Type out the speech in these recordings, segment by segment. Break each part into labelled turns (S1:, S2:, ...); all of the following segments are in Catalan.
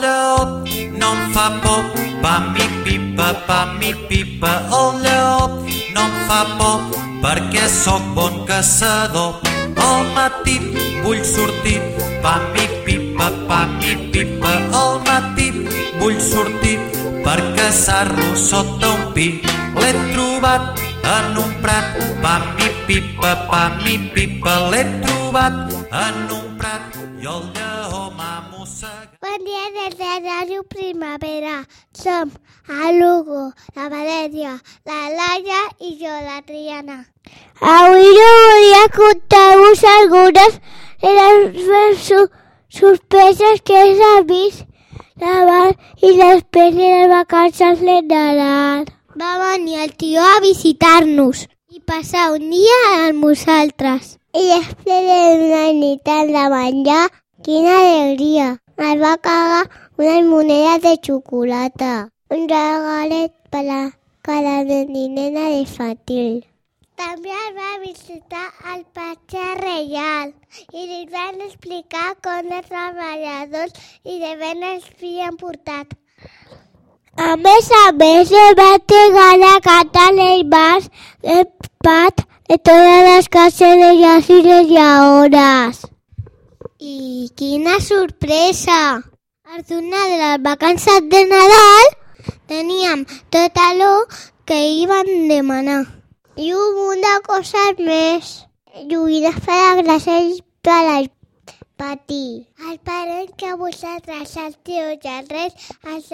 S1: Lleó no em fa por, pa mi pipa, pa mi pipa. Lleó no em fa por perquè sóc bon caçador. Al matí vull sortir, pa mi pipa, pa mi pipa. Al matí vull sortir per caçar-lo sota un pi. L'he trobat en un prat, pa mi pipa, pa mi pipa. L'he trobat en un prat i el lleó m'ha mossegat.
S2: Bon dia des de Ràdio Primavera. Som a Lugo, la Valèria, la Laia i jo, la Triana. Avui jo volia contar-vos algunes de les sorpreses que he vist davant i després de les vacances de Nadal. Va venir el tio a visitar-nos i passar un dia amb nosaltres. I després d'una nit de menjar, quina alegria! Es va cagar unes monedes de xocolata. Un regalet per a cada nen i nena infantil. També es va visitar el patge reial i li van explicar com els treballadors i de ben els havien portat. A més a més, es va entregar la carta al mas el pat de totes les cases de llaç i de llaores. I quina sorpresa! Al tornar de les vacances de Nadal teníem tot allò que iban demanar. I un munt de coses més. Joguines per a grassells per al pati. Esperem que a vosaltres, els tios i els reis, els,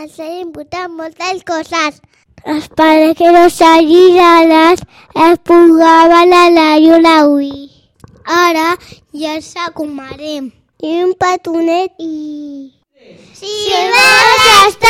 S2: els hagin votat moltes coses. Espero que no anat el programa de la lluna avui. Ara ja ens acomarem. I un petonet i... Si, si vols estar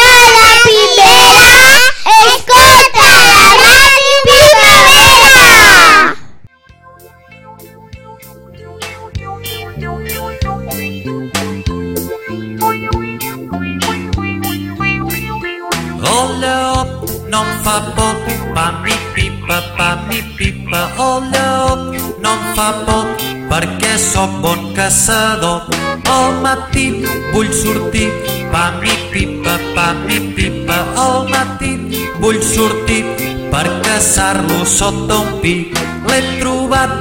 S1: no em fa por, pa mi pipa, pa mi pipa. El lleó no em fa por perquè sóc bon caçador. Al matí vull sortir, pa mi pipa, pa mi pipa. Al matí vull sortir per caçar-lo sota un pi. L'he trobat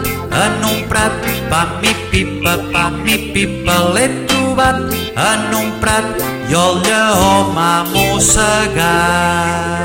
S1: en un prat, pa mi pipa, pa mi pipa. L'he trobat en un prat i el lleó m'ha mossegat.